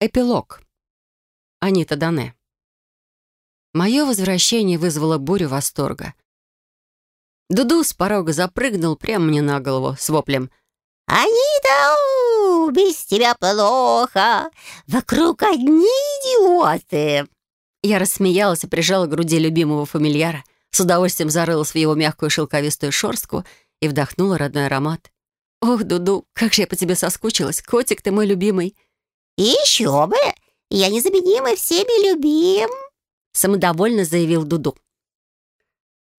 Эпилог. Анита Дане. Мое возвращение вызвало бурю восторга. Дуду с порога запрыгнул прямо мне на голову с воплем. «Анита, без тебя плохо! Вокруг одни идиоты!» Я рассмеялась и прижала к груди любимого фамильяра, с удовольствием зарылась в его мягкую шелковистую шорстку и вдохнула родной аромат. «Ох, Дуду, как же я по тебе соскучилась! Котик ты мой любимый!» «Еще бы! Я незаменимый, всеми любим!» Самодовольно заявил Дуду.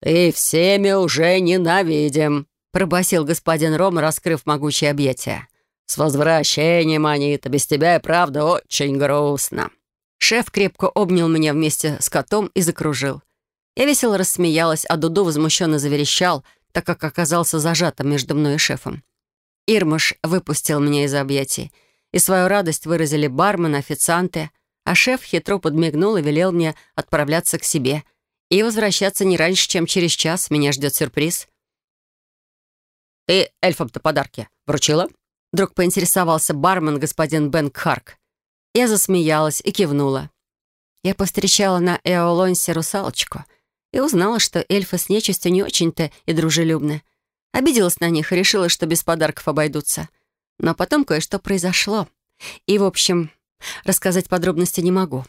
«Ты всеми уже ненавидим!» пробасил господин Ром, раскрыв могучие объятия. «С возвращением, Анита! Без тебя и правда очень грустно!» Шеф крепко обнял меня вместе с котом и закружил. Я весело рассмеялась, а Дуду возмущенно заверещал, так как оказался зажатым между мной и шефом. Ирмаш выпустил меня из объятий — и свою радость выразили бармен, официанты, а шеф хитро подмигнул и велел мне отправляться к себе и возвращаться не раньше, чем через час. Меня ждет сюрприз. «Ты эльфам-то подарки вручила?» Вдруг поинтересовался бармен господин Бен Харк. Я засмеялась и кивнула. Я повстречала на Эолонсе русалочку и узнала, что эльфы с нечистью не очень-то и дружелюбны. Обиделась на них и решила, что без подарков обойдутся. Но потом кое-что произошло. И, в общем, рассказать подробности не могу.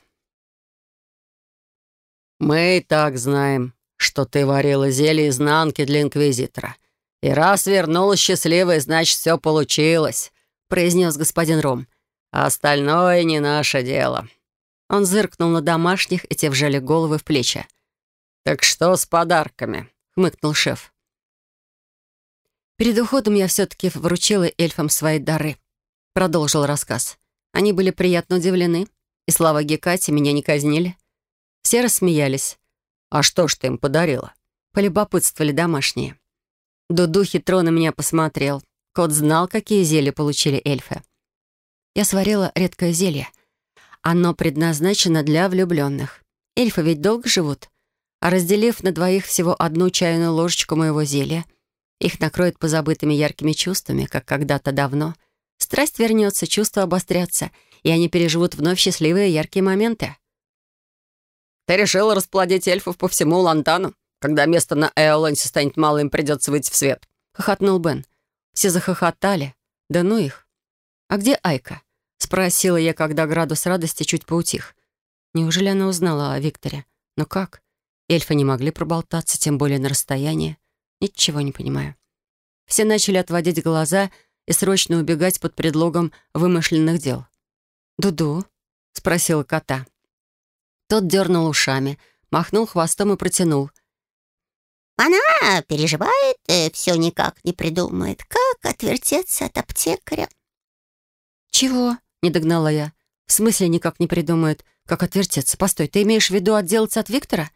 «Мы и так знаем, что ты варила зелье изнанки для Инквизитора. И раз вернулась счастливой, значит, все получилось», — произнес господин Ром. «А остальное не наше дело». Он зыркнул на домашних, и те вжали головы в плечи. «Так что с подарками?» — хмыкнул шеф. Перед уходом я все-таки вручила эльфам свои дары. Продолжил рассказ. Они были приятно удивлены, и слава Гекате меня не казнили. Все рассмеялись. «А что ж ты им подарила?» Полюбопытствовали домашние. Дуду хитро на меня посмотрел. Кот знал, какие зелья получили эльфы. Я сварила редкое зелье. Оно предназначено для влюбленных. Эльфы ведь долго живут. А разделив на двоих всего одну чайную ложечку моего зелья — их накроет позабытыми яркими чувствами, как когда-то давно. Страсть вернется, чувства обострятся, и они переживут вновь счастливые яркие моменты. «Ты решила расплодить эльфов по всему Лантану? Когда место на Эолонсе станет мало, им придется выйти в свет», — хохотнул Бен. Все захохотали. Да ну их. «А где Айка?» — спросила я, когда градус радости чуть поутих. Неужели она узнала о Викторе? Но как? Эльфы не могли проболтаться, тем более на расстоянии. Ничего не понимаю. Все начали отводить глаза и срочно убегать под предлогом вымышленных дел. «Дуду?» — спросила кота. Тот дернул ушами, махнул хвостом и протянул. «Она переживает, э, все никак не придумает, как отвертеться от аптекаря». «Чего?» — не догнала я. «В смысле никак не придумает, как отвертеться? Постой, ты имеешь в виду отделаться от Виктора?»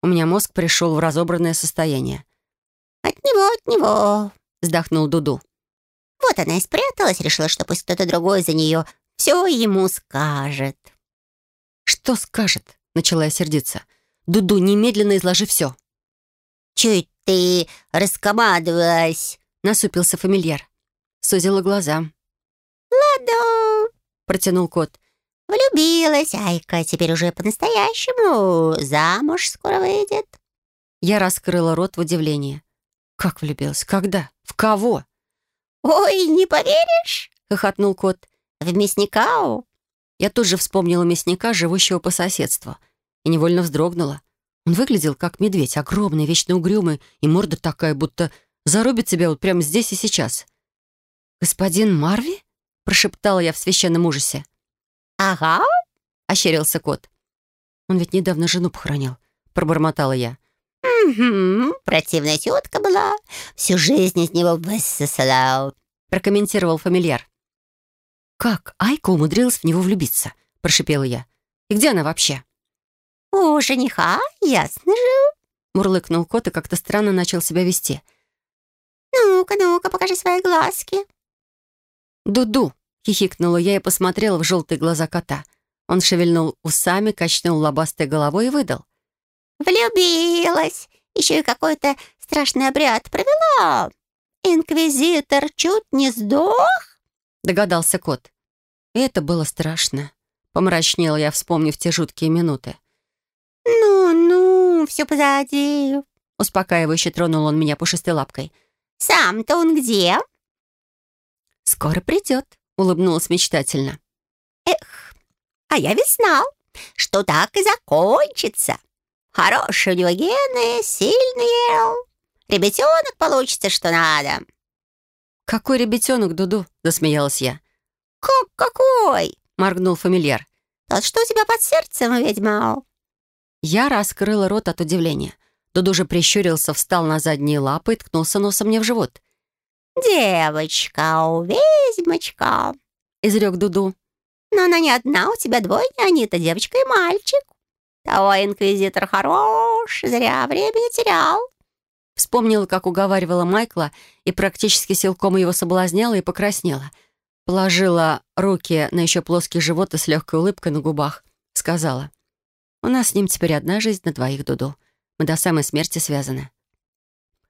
У меня мозг пришел в разобранное состояние. «От него, от него», — вздохнул Дуду. «Вот она и спряталась, решила, что пусть кто-то другой за нее все ему скажет». «Что скажет?» — начала я сердиться. «Дуду, немедленно изложи все». «Чуть ты раскомандовалась», — насупился фамильяр. Сузила глаза. «Ладно», — протянул кот. «Влюбилась Айка, теперь уже по-настоящему. Замуж скоро выйдет». Я раскрыла рот в удивлении. «Как влюбилась? Когда? В кого?» «Ой, не поверишь?» — хохотнул кот. «В мясника?» Я тут же вспомнила мясника, живущего по соседству, и невольно вздрогнула. Он выглядел как медведь, огромный, вечно угрюмый, и морда такая, будто зарубит себя вот прямо здесь и сейчас. «Господин Марви?» — прошептала я в священном ужасе. «Ага», — ощерился кот. «Он ведь недавно жену похоронил», — пробормотала я. «Угу, противная тетка была. Всю жизнь из него высосала», — прокомментировал фамильяр. «Как Айка умудрилась в него влюбиться?» — прошипела я. «И где она вообще?» «У жениха, ясно же», — мурлыкнул кот и как-то странно начал себя вести. «Ну-ка, ну-ка, покажи свои глазки». «Дуду», — хихикнула я и посмотрела в желтые глаза кота. Он шевельнул усами, качнул лобастой головой и выдал. Влюбилась. Еще и какой-то страшный обряд провела. Инквизитор чуть не сдох, догадался кот. Это было страшно. Помрачнела я, вспомнив те жуткие минуты. «Ну-ну, все позади», — успокаивающе тронул он меня пушистой лапкой. «Сам-то он где?» «Скоро придет», — улыбнулась мечтательно. «Эх, а я ведь знал, что так и закончится. Хорошие у него гены, сильные. Ребятенок получится, что надо». «Какой ребятенок, Дуду?» — засмеялась я. «Как какой?» — моргнул фамильяр. «Тот, что у тебя под сердцем, ведьма?» Я раскрыла рот от удивления. Дуду же прищурился, встал на задние лапы и ткнулся носом мне в живот. «Девочка, ведьмочка», — изрек Дуду. «Но она не одна, у тебя двое, они-то девочка и мальчик. Того инквизитор хорош, зря время терял». Вспомнила, как уговаривала Майкла и практически силком его соблазняла и покраснела. Положила руки на еще плоский живот и с легкой улыбкой на губах. Сказала, «У нас с ним теперь одна жизнь на двоих, Дуду. Мы до самой смерти связаны».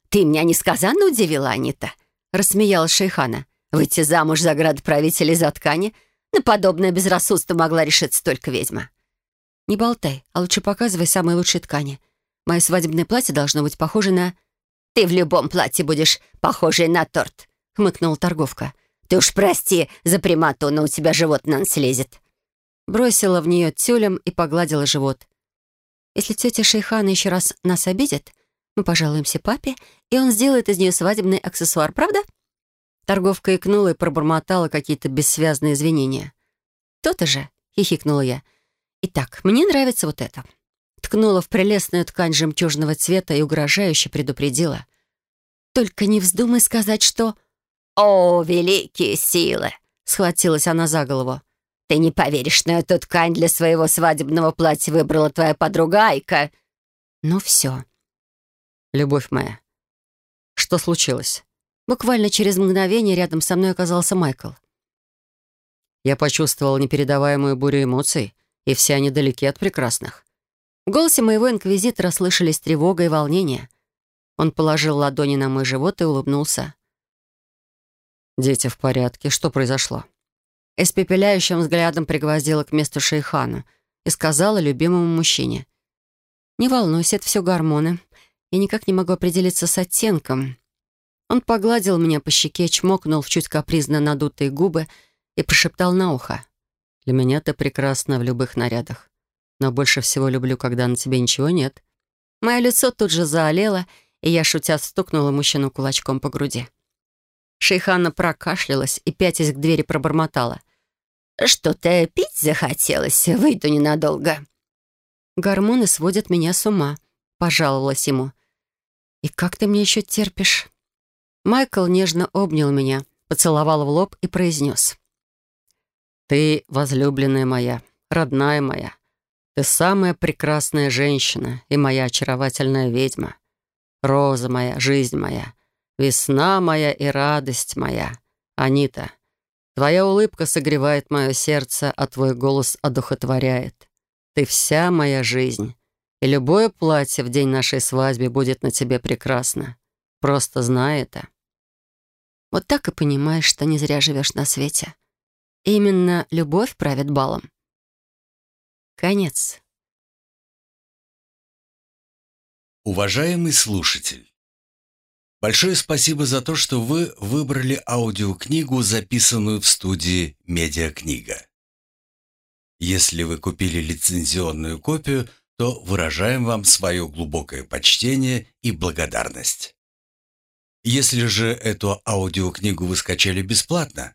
«Ты меня несказанно удивила, Анита», — рассмеялась Шейхана. «Выйти замуж за градоправителя за ткани? На подобное безрассудство могла решиться только ведьма». «Не болтай, а лучше показывай самые лучшие ткани. Мое свадебное платье должно быть похоже на...» «Ты в любом платье будешь похожей на торт», — хмыкнула торговка. «Ты уж прости за примату, но у тебя живот на нос лезет». Бросила в нее тюлем и погладила живот. «Если тетя Шейхана еще раз нас обидит, мы пожалуемся папе, и он сделает из нее свадебный аксессуар, правда?» Торговка икнула и пробормотала какие-то бессвязные извинения. «То-то же!» — хихикнула я. «Итак, мне нравится вот это ткнула в прелестную ткань жемчужного цвета и угрожающе предупредила. «Только не вздумай сказать, что...» «О, великие силы!» — схватилась она за голову. «Ты не поверишь, но эту ткань для своего свадебного платья выбрала твоя подруга Айка». «Ну все». «Любовь моя, что случилось?» Буквально через мгновение рядом со мной оказался Майкл. Я почувствовал непередаваемую бурю эмоций, и все они далеки от прекрасных. В голосе моего инквизитора слышались тревога и волнение. Он положил ладони на мой живот и улыбнулся. «Дети в порядке. Что произошло?» Испепеляющим взглядом пригвоздила к месту шейхана и сказала любимому мужчине. «Не волнуйся, это все гормоны. Я никак не могу определиться с оттенком». Он погладил меня по щеке, чмокнул в чуть капризно надутые губы и прошептал на ухо. «Для меня ты прекрасна в любых нарядах но больше всего люблю, когда на тебе ничего нет». Мое лицо тут же заолело, и я, шутя, стукнула мужчину кулачком по груди. Шейхана прокашлялась и, пятясь к двери, пробормотала. «Что-то пить захотелось, выйду ненадолго». «Гормоны сводят меня с ума», — пожаловалась ему. «И как ты мне еще терпишь?» Майкл нежно обнял меня, поцеловал в лоб и произнес. «Ты возлюбленная моя, родная моя, ты самая прекрасная женщина и моя очаровательная ведьма. Роза моя, жизнь моя, весна моя и радость моя. Анита, твоя улыбка согревает мое сердце, а твой голос одухотворяет. Ты вся моя жизнь, и любое платье в день нашей свадьбы будет на тебе прекрасно. Просто знай это. Вот так и понимаешь, что не зря живешь на свете. Именно любовь правит балом. Конец. Уважаемый слушатель, большое спасибо за то, что вы выбрали аудиокнигу, записанную в студии «Медиакнига». Если вы купили лицензионную копию, то выражаем вам свое глубокое почтение и благодарность. Если же эту аудиокнигу вы скачали бесплатно,